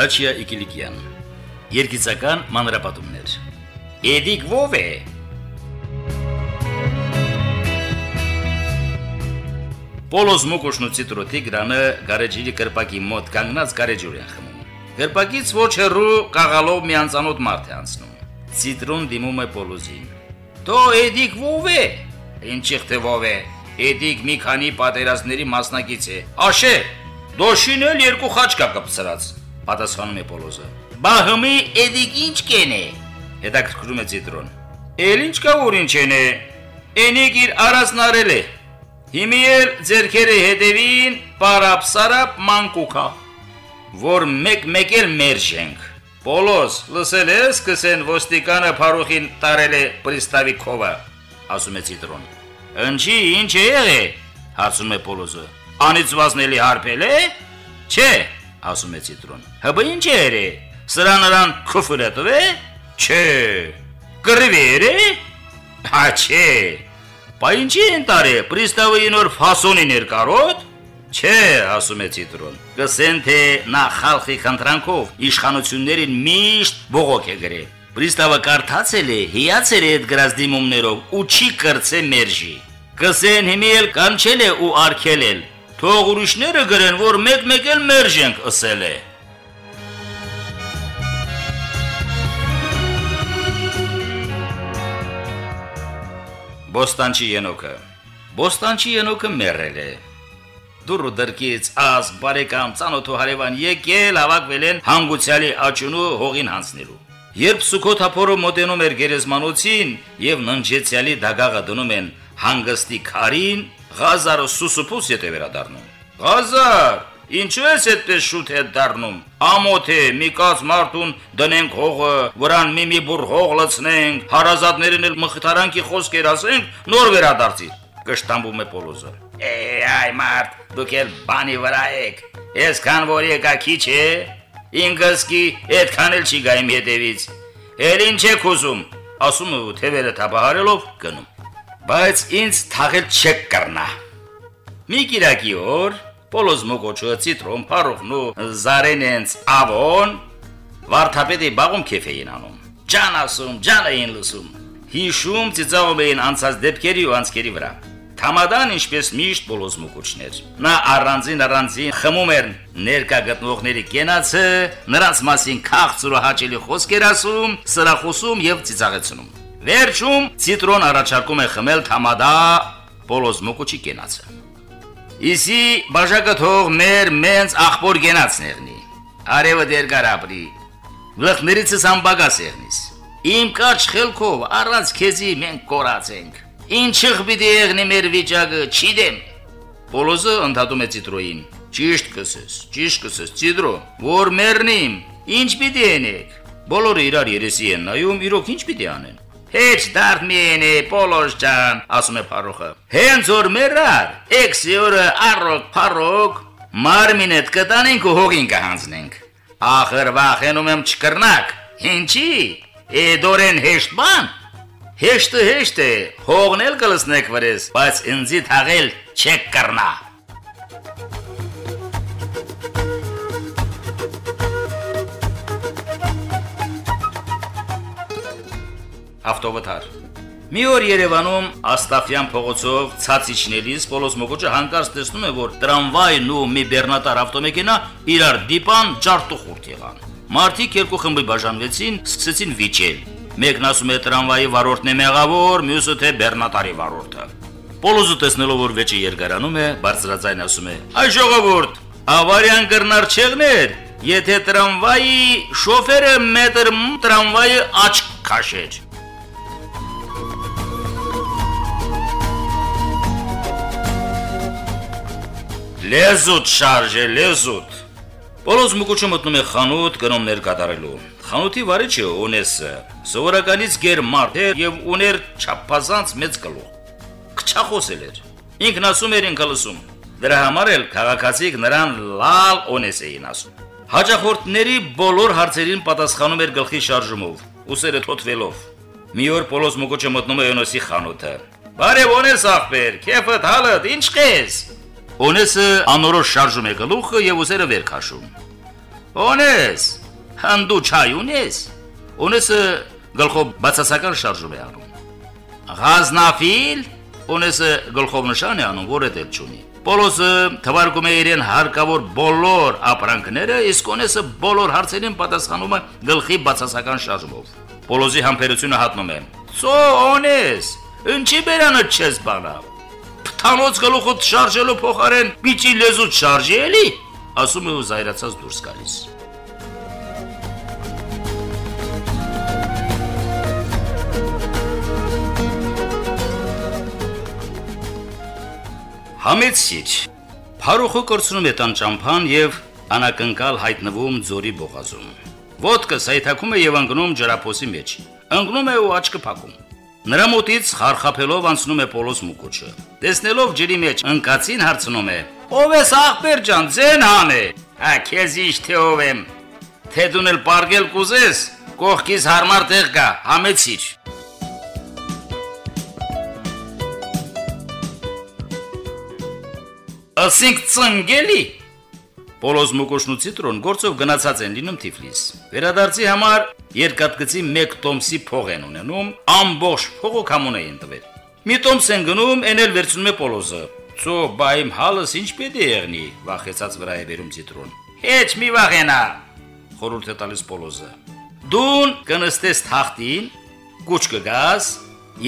Հրաչիա Իգիլիկյան Երգիծական մանրապատումներ Էդիկ ով է Պոլոս մոկոշնու ցիտրոթի գրանը գարեջիլի կրպակի մոտ կանգնած գարեջուր են խմում։ Կրպակից ոչ հեռու կաղալով մի անծանոթ մարդ է անցնում։ Ցիտրոն դիմում է Պոլոզին։ Դո Էդիկ ով է։ Ինչիղ թե ով է։ Էդիկ մի քանի պատերազմների մասնակից է։ Աշե, դոշին էլ երկու խաչ կա կպցրած։ Պատասխանում է Պոլոզը։ Բա հմի Էդիկ ինչ կեն է։ Հետաքրքրում է Ցիտրոն։ Էլ ինչ կա որ ինչ են է։ Էնիկ իր արածնարել է։ Հիմի էլ ձերքերը հետևին պարապ-սարապ մանկուքա, որ մեկ-մեկ էլ մերժենք։ Պոլոս, լսել ես, կսեն ոստիկանը փարուխին տարել է պրիստավի քովը, ասում է Ցիտրոն։ Ընչի, ինչ է եղե, հարցնում է Պոլոսը։ Անիծվածնելի հարբել է։ Չէ, ասում է Ցիտրոն։ Հəbə ինչ է երը։ Սրա նրան քուֆրետով է։ Չէ։ Կռիվեր է։ Հա չէ։ Բա ինչի են տարե, պրիստավը ինոր ֆասոնի ներկարոտ։ Չէ, ասում է Ցիտրոն։ Գսեն թե նա խալխի խնդրանքով իշխանություններին միշտ բողոք է գրել։ Պրիստավը կարդացել է, հիացել է այդ գրած դիմումներով ու չի կրծե մերժի։ Գսեն հիմի էլ կանչել է ու արկել էլ։ Թող ուրիշները գրեն, որ մեկ-մեկ էլ մերժենք, ըսել է։ Բոստանչի Ենոքը Բոստանչի Ենոքը մեռել է։ Դուրը դրկից աս բարեկամ ցանոթու հարևան եկել հավաքվել են հանգուցյալի աճունու հողին հանցնելու։ Երբ Սուքոթ հապորը մոտենում էր գերեզմանոցին եւ ննջեցյալի դագաղը դնում են հանգստի քարին, Ղազարը սուսուփուս ետե վերադառնում։ Ղազար, ինչու ես այդպես շուտ հետ դառնում։ Ամոթ է, մի կած մարդուն դնենք հողը, վրան մի-մի բուր հող լցնենք, հարազատներին էլ մխիթարանքի խոսքեր ասենք, նոր վերադարձի։ Կշտամբում է Պոլոզը։ Է, այ մարդ, դուք էլ բանի վրա եք։ Այսքան որ եկա քիչ է, ինքս կի այդքան էլ չի գա իմ հետևից։ Էլ ինչ եք ուզում, ասում ու թևերը թափահարելով գնում։ Բայց ինձ թաղել չեք կռնա։ Մի կիրակի օր Պոլոզ մոգոչը ցիտրոն փարողնու զարենենց ավոն վարդապետի բաղում քեֆ էին անում։ Ջան ասում, ջան էին լսում։ Հիշում ծիծաղում էին անցած դեպքերի ու անցքերի վրա։ Թամադան ինչպես միշտ բոլոզ մուկուչներ։ Նա առանձին առանձին խմում էր ներկա գտնողների կենացը, նրանց մասին քաղցր ու հաճելի խոսքեր ասում, սրախոսում եւ ծիծաղեցնում։ Վերջում ցիտրոն առաջարկում է խմել թամադա բոլոզ մուկուչի կենացը։ Իսի բաժակը թող մեր մենց աղբոր գենացն եղնի։ Արևը դեր գարաբրի։ Գլխներիցս ամբագաս եղնիս։ Իմ կարճ խելքով առանց քեզի մենք կորացենք։ Ինչիղ պիտի եղնի մեր վիճակը, չիդեմ։ Պոլոզը ընդհատում է Ցիտրոին։ Ճիշտ կսես, ճիշտ կսես, Ցիտրո, որ մեռնիմ, ինչ պիտի անեք։ Բոլորը իրար երեսի են նայում, իրոք ինչ պիտի անեն։ Մի ենի, Պոլոս ջան, ասում է Փարոխը։ Հենց որ մեռար, էքսի օրը առոք Փարոխ մարմինդ կտանենք ու հողին կհանձնենք։ Ախր վախենում եմ չկրնակ։ Ինչի։ Է դորեն հեշտ բան։ Հեշտը հեշտ է, հողն էլ կլսնեք վրես, բայց ինձի թաղել չեք կռնա։ Ավտովթար Մի օր Երևանում Աստաֆյան փողոցով ցած իջնելիս Պոլոս Մոգոջը հանկարծ տեսնում է, որ տրամվայն ու մի բեռնատար ավտոմեքենա իրար դիպան ջարտուխուրդ եղան։ Մարդիկ երկու խմբի բաժանվեցին, սկսեցին վիճել։ Մեկն ասում է տրամվայի վարորդն է մեղավոր, մյուսը թե բեռնատարի վարորդը։ Պոլոզը տեսնելով որ վեճը երկարանում է, բարձրաձայն ասում է. «Այ ժողովուրդ, ավարիան կրնար չեղներ, եթե տրամվայի շոֆերը մետր տրամվայի աչք քաշեր»։ Լեզուտ շարժե, լեզուտ։ Պոլոս Մուկուչը մտնում է խանութ գնումներ կատարելու։ Խանութի վարիչը Օնեսը սովորականից գեր մարդ է եւ ուներ չափազանց մեծ գլուխ։ Քչախոսել էր։ Ինքն ասում էր ինքը լսում։ Դրա համար էլ քաղաքացիք նրան լալ Օնես էին ասում։ Հաջախորդների բոլոր հարցերին պատասխանում էր գլխի շարժումով, ուսերը թոթվելով։ Մի օր Պոլոս Մուկուչը մտնում է Օնեսի խանութը։ Բարև Օնես ախպեր, քեֆը հալդ, ինչ կես։ Օնեսը անորոշ շարժում է գլուխը եւ ուսերը վեր քաշում։ Օնես, հանդու չայ ունես։ Օնեսը գլխով բացասական շարժում է անում։ Ղազնաֆիլ Օնեսը գլխով նշան է անում, որը դել չունի։ Պոլոսը թվարկում է իրեն հարկավոր բոլոր ապրանքները, իսկ Օնեսը բոլոր հարցերին պատասխանում է գլխի բացասական շարժումով։ Պոլոզի համբերությունը հատնում է. «Սո Օնես, ինչի բերանը չես բանա։ Փթանոց գլուխը շարժելու փոխարեն պիճի լեզու շարժի էլի» ասում է ու զայրացած դուրս գալիս։ Համեցիր։ Փարուխը կորցնում է տան ճամփան եւ անակնկալ հայտնվում ձորի բողազում։ Ոդկը սայթակում է եւ անգնում ջրափոսի մեջ։ Անգնում է ու աչքը փակում։ Նրա մոտից խարխափելով անցնում է Պոլոս Մուկուչը։ Տեսնելով ջրի մեջ ընկածին հարցնում է. «Ո՞վ ես ախպեր ջան, ձեն հանե»։ «Ա քեզ ինչ թե ով եմ։ Թե դուն էլ պարգել կուզես, կողքից հարմար տեղ կա, համեցիր»։ Ասինք ծնգելի Պոլոս Մուկուշնու ցիտրոն գործով գնացած են լինում Թիֆլիս։ Վերադարձի համար երկաթգծի 1 տոմսի փող են ունենում, ամբողջ փողը կամուն էին տվել։ Մի տոմս են գնում, էնել վերցնում է Պոլոզը։ Ծո բայմ հալս ինչ պետք է եղնի, վախեցած վրա է վերում ցիտրոն։ Հեչ մի վախենա, խորհուրդ է տալիս Պոլոզը։ Դուն կնստես թախտին, կուչ կգաս,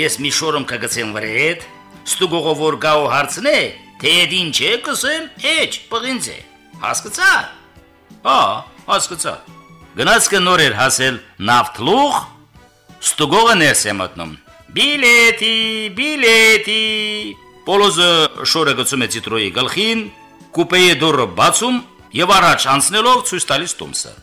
ես մի շորում կգցեմ վրեդ, ստուգողով որ գա ու հարցնե, թե ինչ է կսեմ, հեչ, պղինձ է։ Հասկացա։ Հա, հասկացա։ Գնացքը նոր էր հասել նավթլուղ, ստուգողը ներս է մտնում։ Բիլետի, բիլետի։ Պոլոզը շորը գցում է ցիտրոյի գլխին, կուպեի դուռը բացում եւ առաջ անցնելով ցույց տալիս տոմսը։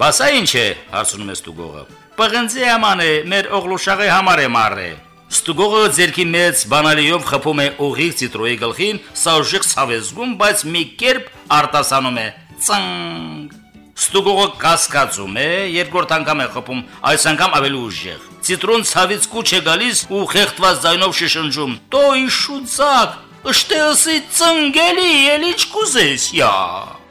Բասա ինչ է, հարցնում է ստուգողը։ Պղնձի աման է, մեր օղլուշաղի համար է մարը։ Ստուգողը ձերքի մեծ բանալիով խփում է ուղիղ ցիտրոյի գլխին, սա ուժեղ ցավեզգում, բայց մի կերպ արտասանում է. ծնգ։ Ստուգողը կասկածում է, երկրորդ անգամ է խփում, այս անգամ ավելի ուժեղ։ Ցիտրոն ցավից կուչ է գալիս ու խեղդված ձայնով շշնջում. «Տո իշուծակ, ըշտեսի ծնգելի, ելի չկուզես, յա»։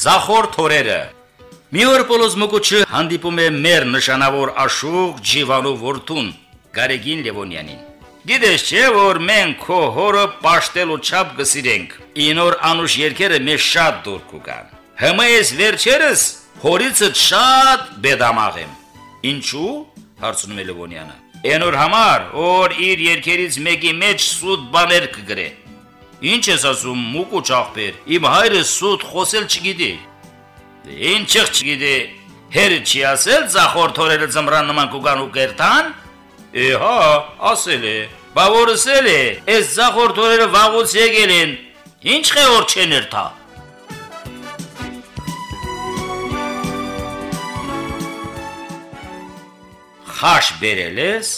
Զախոր թորերը Մի օր Պոլոս Մոկոչը հանդիպում է մեր նշանավոր աշուղ Ջիվանու որդուն Գարեգին Լևոնյանին։ Գիտես չէ, որ մենք քո հորը պաշտելու չափ գսիրենք։ Ինոր անուշ երկերը մեզ շատ դուր Հիմա ես վերջերս հորիցը շատ բեդամաղ եմ։ Ինչու՞, հարցնում է Լևոնյանը։ Այնոր համար, որ իր երկերից մեկի մեջ սուտ բաներ կգրե։ Ինչ ես ասում, մուկու ճախպեր։ Իմ հայրը սուտ խոսել չգիտի։ Դե ինչը չգիտի։ Հերը չի ասել ցախոր թորերը ծմրան նման կուգան ու կերտան։ Է հա, ասել է։ Բա որսել է։ Այս ցախոր թորերը վաղուց եկել են։ Ինչ խեոր չեն երթա։ Խաշ բերել ես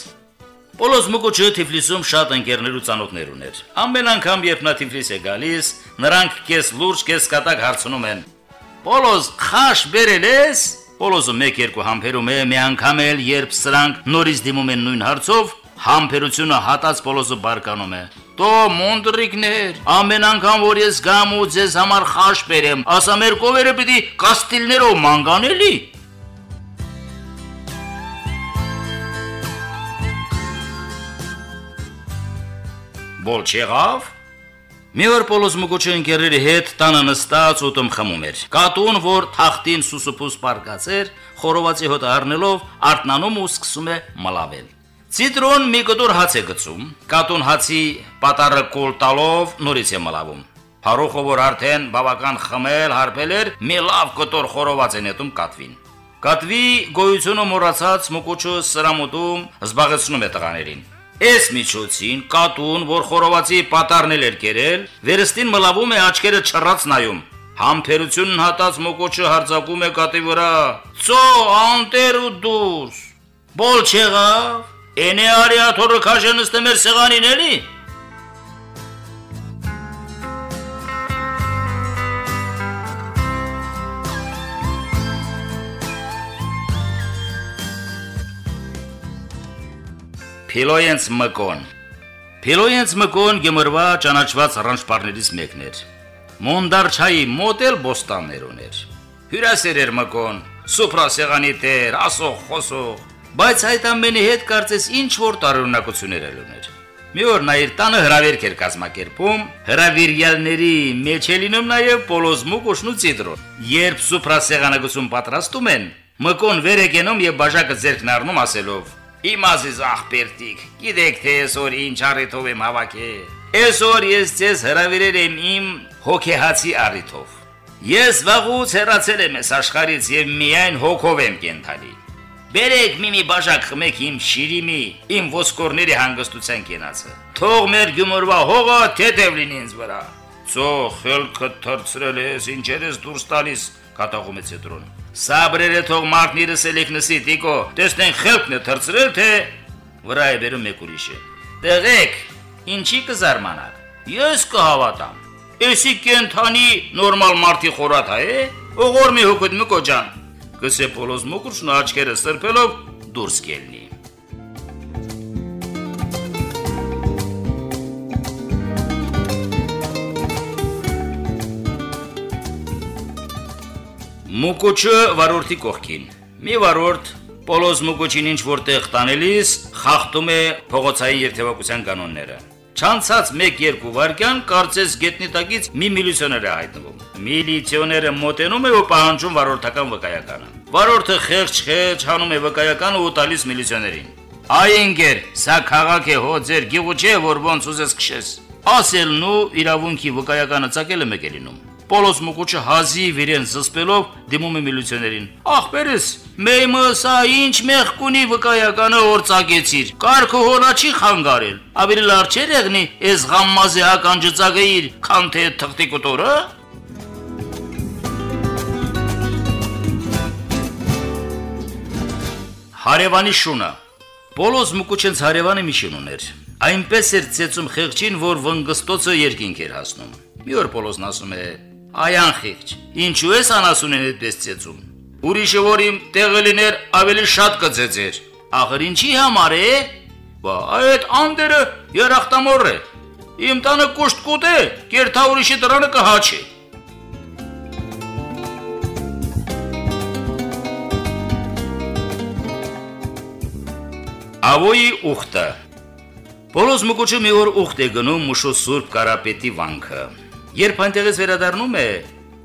Պոլոս Մուկուչը Թիֆլիսում շատ ընկերներ ու ծանոթներ ուներ։ Ամեն անգամ, երբ նա Թիֆլիս է գալիս, նրանք կես լուրջ, կես կատակ հարցնում են. Պոլոս, խաշ բերել ես։ Պոլոսը մեկ-երկու համբերում է, մի անգամ էլ, երբ սրանք նորից դիմում են նույն հարցով, համբերությունը հատած Պոլոսը բարկանում է։ Տո մոնդրիկներ, ամեն անգամ որ ես գամ ու ձեզ համար խաշ բերեմ, ասա մեր կովերը պիտի կաստիլներով մանգանելի։ Բոլ չեղավ։ Մի օր Պոլոս Մուկոչի ընկերների հետ տանը նստած ուտում խմում էր։ Կատուն, որ թախտին սուսուփուս պարկած էր, խորովածի հոտ առնելով արտնանում ու սկսում է մլավել։ Ցիտրոն մի կտոր հաց է գցում։ Կատուն հացի պատարը կոլ տալով նորից է մլավում։ Փարոխը որ արդեն բավական խմել, հարբել էր, մի լավ կտոր խորոված է նետում կատվին։ Կատվի գոյությունը մոռացած Մուկոչը սրամուտում զբաղեցնում է տղաներին։ Այս միջոցին կատուն, որ խորովածի պատարնել էր կերել, վերստին մլավում է աչքերը չռած նայում։ Համբերությունն հատած մոկոչը հարձակում է կատի վրա։ Ծո անտեր ու դուս։ Բոլ չեղավ։ Էնե արիաթորը քաշենստե մեր սեղանին էլի։ Փիլոյենց մկոն։ Փելոյենց մկոն գմրվա ճանաչված ռանչպարներից մեկն էր։ Մոնդարչայի մոդել բոստաններ ուներ։ Հյուրասեր էր մկոն, սուպրասեղանի տեր, ասող, խոսող, բայց այդ ամենի հետ կարծես ինչ որ տարօրինակություններ ուներ։ Մի օր նա իր տանը հրավերք էր կազմակերպում, հրավիրյալների մեջ է լինում նաև Պոլոզմու կոշնու ցիտրոն։ Երբ սուպրասեղանագություն պատրաստում են, մկոն վեր է գնում եւ բաժակը ձերքն առնում ասելով. Իմ ազիզ աղբերտիկ, գիտեք թե այսօր ինչ առիթով եմ հավաքել։ Այսօր ես ձեզ հրավիրել եմ իմ հոգեհացի առիթով։ Ես վաղուց հեռացել եմ այս աշխարից եւ միայն հոգով եմ կենթանի։ Բերեք մի-մի բաժակ խմեք իմ շիրիմի, իմ ոսկորների հանգստության կենացը։ Թող մեր գումորվա հողը թեթև լինի ինձ վրա։ Ծո խելքը թրծրել ես, ինչեր ես դուրս տալիս, կատաղում է ցետրոնը։ Սաբրերը թող մարտնիրս էլեկնսի տիկո, տեսնեն խելքն է թրծրել, թե վրա է բերում մեկ ուրիշը։ Տեղեք, ինչի կզարմանաք։ Ես կհավատամ։ Էսի կենթանի նորմալ մարտի խորաթ է, օղոր մի հոգոտ մի կոջան։ Կսե պոլոզ մոկուրշն աչքերը սրբելով դուրս կելնի։ Մուկուչը վարորդի կողքին։ Մի վարորդ Պոլոս Մուկուչին ինչ որտեղ տանելիս խախտում է փողոցային երթևեկության կանոնները։ Չանցած 1-2 վայրկյան կարծես գետնի տակից մի միլիցիոներ է հայտնվում։ Միլիցիոները մոտենում է ու պահանջում վարորդական վկայականը։ Վարորդը խեղճ-խեղճ հանում է վկայականը ու տալիս միլիցիոներին։ Այ ինգեր, սա քաղաք է հո ձեր գյուղ չէ, որ ոնց ուզես քշես։ Ասելն ու իրավունքի վկայականը ցակելը մեկ է լինում։ Պոլոս Մուկուչը հազիվ իրեն զսպելով դիմում է միլիցիոներին։ Ախպերս, մեյմը սա ինչ մեղքունի վկայականը օրցակեցիր։ Կարգը հորա չի խանգարել։ Ավելի լավ չէր եղնի այս գամմազի ականջծագեիր, քան թե թղթի կոտորը։ Հարևանի շունը Պոլոս Մուկուչենց հարևանը մի շուն ուներ։ Այնպես էր ծեծում խեղճին, որ վնգստոցը երկինք էր հասնում։ Մի օր Պոլոսն ասում է. Այան խիղճ, ինչու ես անասունեն այդպես ծեծում։ Ուրիշը որ իմ տեղը լիներ, ավելի շատ կծեծեր։ Ախր ինչի համար է։ Բա այդ անդերը երախտամոր է։ Իմ տանը կուշտ կուտե, կերթա ուրիշի դրանը կհաչի։ Ավոյի ուխտը Բոլոս մկուչը մի օր ուխտ է գնում մուշո Սուրբ Կարապետի վանքը։ Երբ այնտեղից վերադառնում է,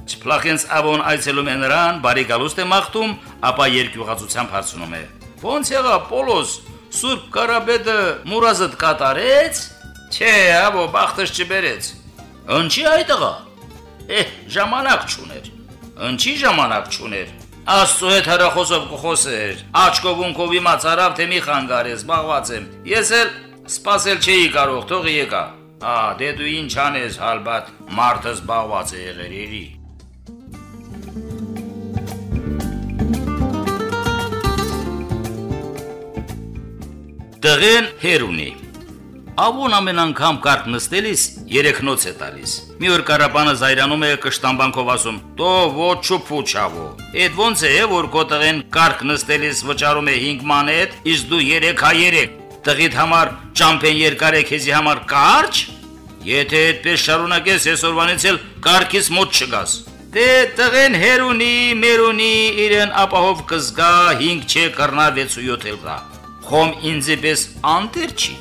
Չփլախենց ավոն այցելում է նրան, բարի գալուստ է մաղթում, ապա երկյուղացությամբ հարցնում է. «Ոնց եղա Պոլոս, Սուրբ Կարաբեդը մուրազդ կատարեց»։ «Չէ, ավո, բախտս չբերեց»։ «Ինչի այդղա»։ «Էհ, ժամանակ չուներ»։ «Ինչի ժամանակ չուներ»։ Աստծո հետ հրախոսով կխոսեր։ Աչքով ունքով իմաց արավ թե մի խանգարես, զբաղված եմ։ Ես էլ սпасել չէի կարող, թող եկա։ Ա, դե դու ինչ անես, հալբատ, մարդը զբաղված է եղել երի։ Տղեն հեր ունի։ Ավուն ամեն անգամ կարգ նստելիս երեքնոց է տալիս։ Մի օր կարապանը զայրանում է կշտամբանքով ասում. «Տո ոչ չփուչավո»։ Այդ ոնց է, որ քո տղեն կարգ նստելիս վճարում է 5 մանետ, իսկ դու 3-ա 3 տղիդ համար ճամփեն երկար է քեզի համար կարճ։ Եթե այդպես շարունակես, այսօրվանից էլ կարկից մոտ չգաս։ Դե տղեն հերունի, մերունի իրեն ապահով կզգա 5 չէ կռնա 6-7 էլ գա։ Խոմ ինձ էպես անտեր չի։